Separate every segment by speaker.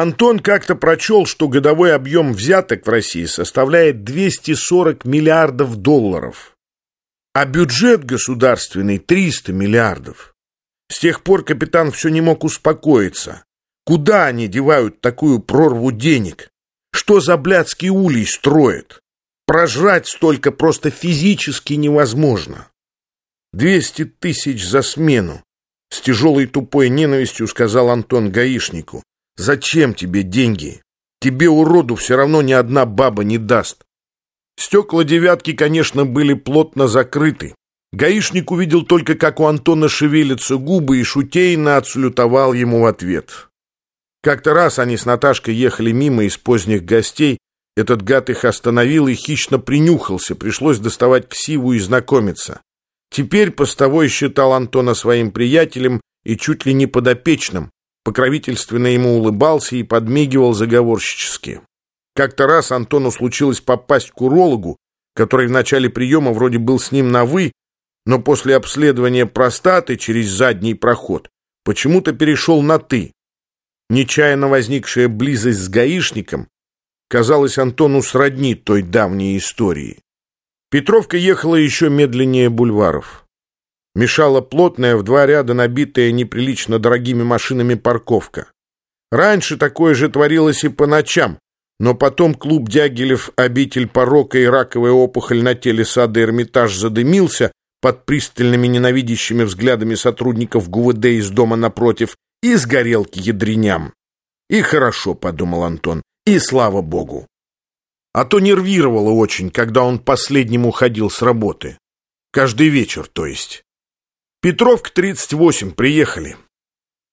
Speaker 1: Антон как-то прочел, что годовой объем взяток в России составляет 240 миллиардов долларов, а бюджет государственный 300 миллиардов. С тех пор капитан все не мог успокоиться. Куда они девают такую прорву денег? Что за блядский улей строят? Прожрать столько просто физически невозможно. Двести тысяч за смену. С тяжелой тупой ненавистью сказал Антон гаишнику. Зачем тебе деньги? Тебе, уроду, все равно ни одна баба не даст. Стекла девятки, конечно, были плотно закрыты. Гаишник увидел только, как у Антона шевелятся губы, и шутейно отсалютовал ему в ответ. Как-то раз они с Наташкой ехали мимо из поздних гостей. Этот гад их остановил и хищно принюхался. Пришлось доставать ксиву и знакомиться. Теперь постовой считал Антона своим приятелем и чуть ли не подопечным покровительственно ему улыбался и подмигивал заговорщически. Как-то раз Антону случилось попасть к урологу, который в начале приема вроде был с ним на «вы», но после обследования простаты через задний проход почему-то перешел на «ты». Нечаянно возникшая близость с гаишником казалась Антону сродни той давней истории. Петровка ехала еще медленнее бульваров. Мешала плотная, в два ряда набитая неприлично дорогими машинами парковка. Раньше такое же творилось и по ночам, но потом клуб Дягилев, обитель порока и раковая опухоль на теле сада Эрмитаж задымился под пристальными ненавидящими взглядами сотрудников ГУВД из дома напротив и сгорел к ядреням. И хорошо, подумал Антон, и слава богу. А то нервировало очень, когда он последним уходил с работы. Каждый вечер, то есть. Петровка, 38, приехали.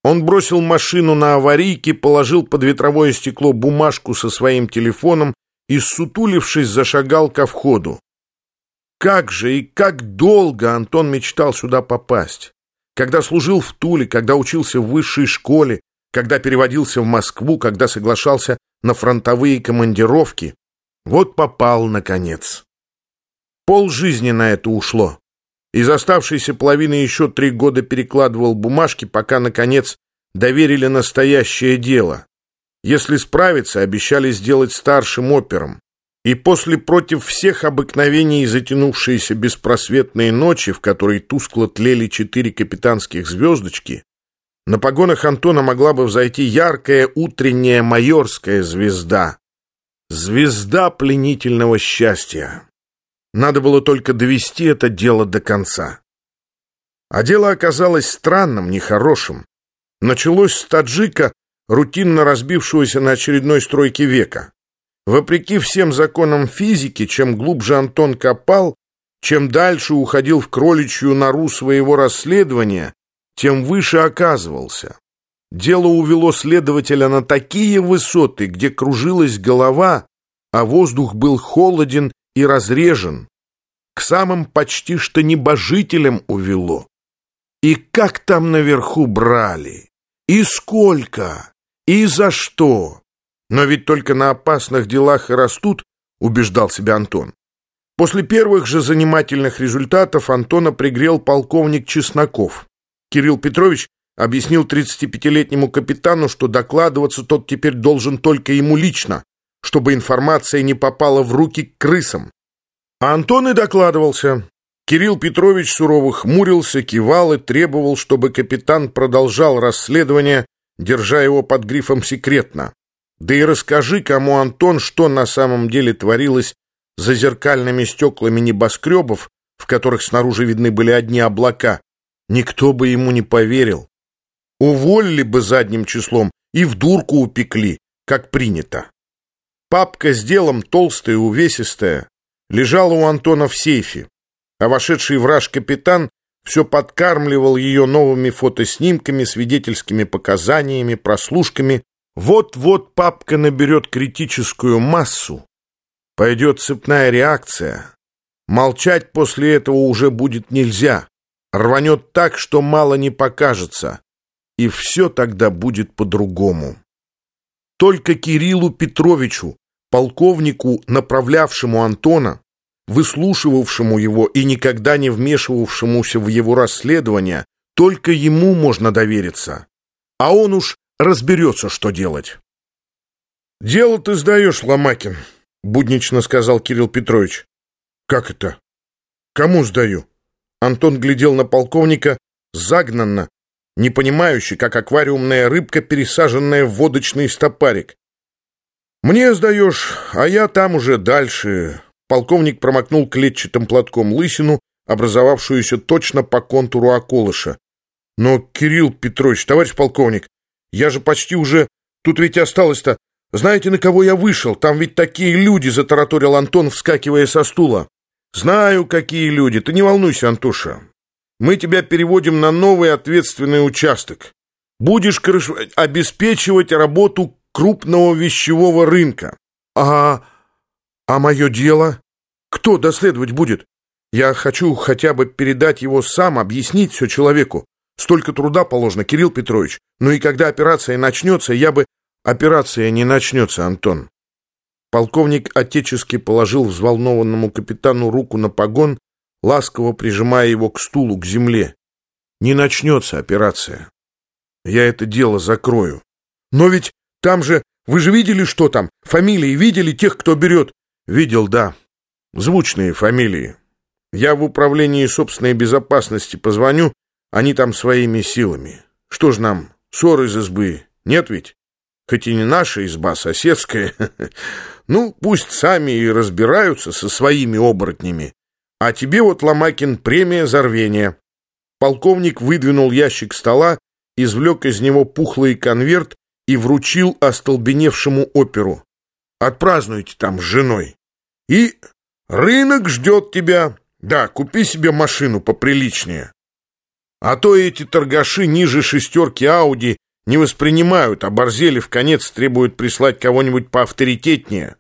Speaker 1: Он бросил машину на аварийке, положил под ветровое стекло бумажку со своим телефоном и, сутулившись, зашагал ко входу. Как же и как долго Антон мечтал сюда попасть. Когда служил в Туле, когда учился в высшей школе, когда переводился в Москву, когда соглашался на фронтовые командировки. Вот попал, наконец. Пол жизни на это ушло. Из оставшейся половины еще три года перекладывал бумажки, пока, наконец, доверили настоящее дело. Если справиться, обещали сделать старшим опером. И после против всех обыкновений затянувшиеся беспросветные ночи, в которой тускло тлели четыре капитанских звездочки, на погонах Антона могла бы взойти яркая утренняя майорская звезда. Звезда пленительного счастья. Надо было только довести это дело до конца. А дело оказалось странным, нехорошим. Началось с таджика, рутинно разбившегося на очередной стройке века. Вопреки всем законам физики, чем глубже Антон копал, чем дальше уходил в кроличью нору своего расследования, тем выше оказывался. Дело увело следователя на такие высоты, где кружилась голова, а воздух был холоден и разрежен, к самым почти что небожителям увело. И как там наверху брали? И сколько? И за что? Но ведь только на опасных делах и растут, убеждал себя Антон. После первых же занимательных результатов Антона пригрел полковник Чесноков. Кирилл Петрович объяснил 35-летнему капитану, что докладываться тот теперь должен только ему лично, чтобы информация не попала в руки к крысам. А Антон и докладывался. Кирилл Петрович сурово хмурился, кивал и требовал, чтобы капитан продолжал расследование, держа его под грифом «секретно». Да и расскажи, кому Антон, что на самом деле творилось за зеркальными стеклами небоскребов, в которых снаружи видны были одни облака. Никто бы ему не поверил. Уволили бы задним числом и в дурку упекли, как принято. Папка с делом толстая, увесистая, лежала у Антона в сейфе, а вошедший враж капитан все подкармливал ее новыми фотоснимками, свидетельскими показаниями, прослушками. Вот-вот папка наберет критическую массу, пойдет цепная реакция. Молчать после этого уже будет нельзя. Рванет так, что мало не покажется. И все тогда будет по-другому. Только Кириллу Петровичу, полковнику, направлявшему Антона, выслушивавшему его и никогда не вмешивавшемуся в его расследование, только ему можно довериться. А он уж разберется, что делать. «Дело ты сдаешь, Ломакин», — буднично сказал Кирилл Петрович. «Как это? Кому сдаю?» Антон глядел на полковника загнанно, непонимающе, как аквариумная рыбка, пересаженная в водочный стопарик. «Мне сдаешь, а я там уже дальше». Полковник промокнул клетчатым платком лысину, образовавшуюся точно по контуру околыша. «Но, Кирилл Петрович, товарищ полковник, я же почти уже... Тут ведь осталось-то «Знаете, на кого я вышел? Там ведь такие люди!» — затараторил Антон, вскакивая со стула. «Знаю, какие люди. Ты не волнуйся, Антоша. Мы тебя переводим на новый ответственный участок. Будешь крыш... обеспечивать работу крупного вещевого рынка. А... а мое дело? Кто доследовать будет? Я хочу хотя бы передать его сам, объяснить все человеку. Столько труда положено, Кирилл Петрович. Ну и когда операция начнется, я бы... Операция не начнется, Антон. Полковник отечески положил взволнованному капитану руку на погон, ласково прижимая его к стулу, к земле. Не начнется операция. Я это дело закрою. Но ведь там же... Вы же видели, что там? Фамилии видели тех, кто берет? Видел, да. Звучные фамилии. Я в управлении собственной безопасности позвоню, они там своими силами. Что ж нам, ссор из избы, нет ведь? хоть и не наша изба, соседская. Ну, пусть сами и разбираются со своими оборотнями. А тебе вот, Ломакин, премия за рвение. Полковник выдвинул ящик стола, извлек из него пухлый конверт и вручил остолбеневшему оперу. Отпразднуйте там с женой. И рынок ждет тебя. Да, купи себе машину поприличнее. А то эти торгаши ниже шестерки Ауди не воспринимают, а борзели в конец требуют прислать кого-нибудь поавторитетнее.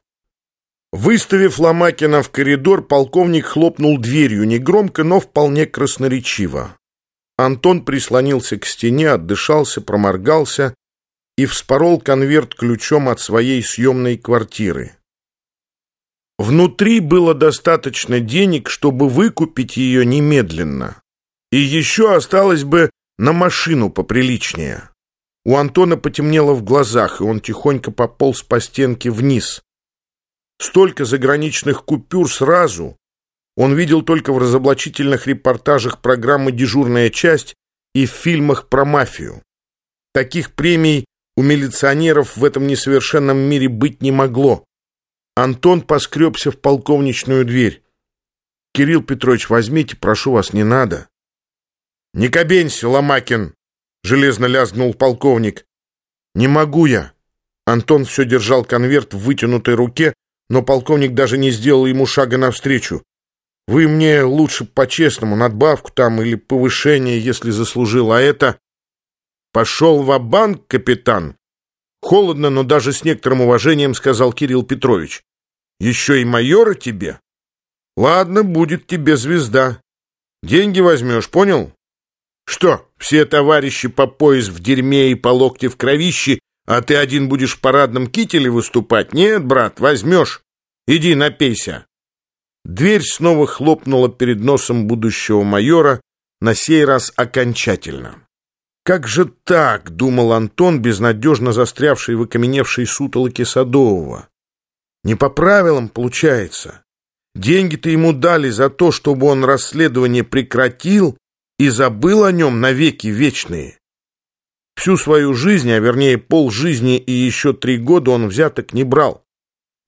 Speaker 1: Выставив Ломакина в коридор, полковник хлопнул дверью, негромко, но вполне красноречиво. Антон прислонился к стене, отдышался, проморгался и вспорол конверт ключом от своей съемной квартиры. Внутри было достаточно денег, чтобы выкупить ее немедленно. И еще осталось бы на машину поприличнее. У Антона потемнело в глазах, и он тихонько пополз по стенке вниз. Столько заграничных купюр сразу он видел только в разоблачительных репортажах программы «Дежурная часть» и в фильмах про мафию. Таких премий у милиционеров в этом несовершенном мире быть не могло. Антон поскребся в полковничную дверь. «Кирилл Петрович, возьмите, прошу вас, не надо». «Не кабенься, Ломакин!» — железно лязгнул полковник. «Не могу я». Антон все держал конверт в вытянутой руке, но полковник даже не сделал ему шага навстречу. «Вы мне лучше по-честному, надбавку там или повышение, если заслужил, а это...» «Пошел в банк капитан!» Холодно, но даже с некоторым уважением сказал Кирилл Петрович. «Еще и майора тебе?» «Ладно, будет тебе звезда. Деньги возьмешь, понял?» Что, все товарищи по пояс в дерьме и по локте в кровище, а ты один будешь в парадном кителе выступать? Нет, брат, возьмешь. Иди напейся. Дверь снова хлопнула перед носом будущего майора, на сей раз окончательно. «Как же так?» — думал Антон, безнадежно застрявший в окаменевшей сутолоке Садового. «Не по правилам получается. Деньги-то ему дали за то, чтобы он расследование прекратил, и забыл о нем навеки вечные. Всю свою жизнь, а вернее полжизни и еще три года он взяток не брал.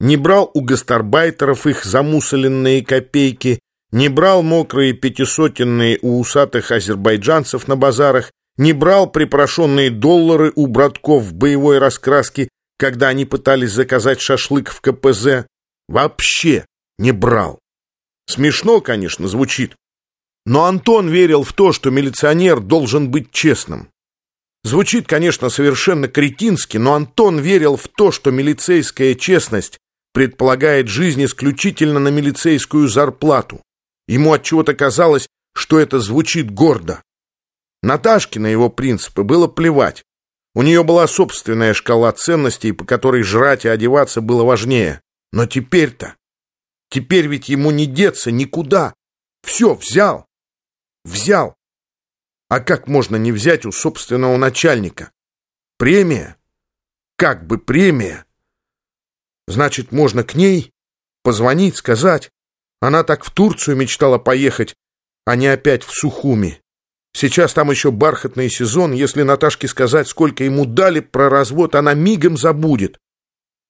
Speaker 1: Не брал у гастарбайтеров их замусоленные копейки, не брал мокрые пятисотенные у усатых азербайджанцев на базарах, не брал припрошенные доллары у братков в боевой раскраске, когда они пытались заказать шашлык в КПЗ. Вообще не брал. Смешно, конечно, звучит, но Антон верил в то, что милиционер должен быть честным. Звучит, конечно, совершенно кретински, но Антон верил в то, что милицейская честность предполагает жизнь исключительно на милицейскую зарплату. Ему от чего то казалось, что это звучит гордо. Наташке на его принципы было плевать. У нее была собственная шкала ценностей, по которой жрать и одеваться было важнее. Но теперь-то... Теперь ведь ему не деться никуда. Все взял. Взял. А как можно не взять у собственного начальника? Премия? Как бы премия? Значит, можно к ней позвонить, сказать. Она так в Турцию мечтала поехать, а не опять в Сухуми. Сейчас там еще бархатный сезон. Если Наташке сказать, сколько ему дали про развод, она мигом забудет.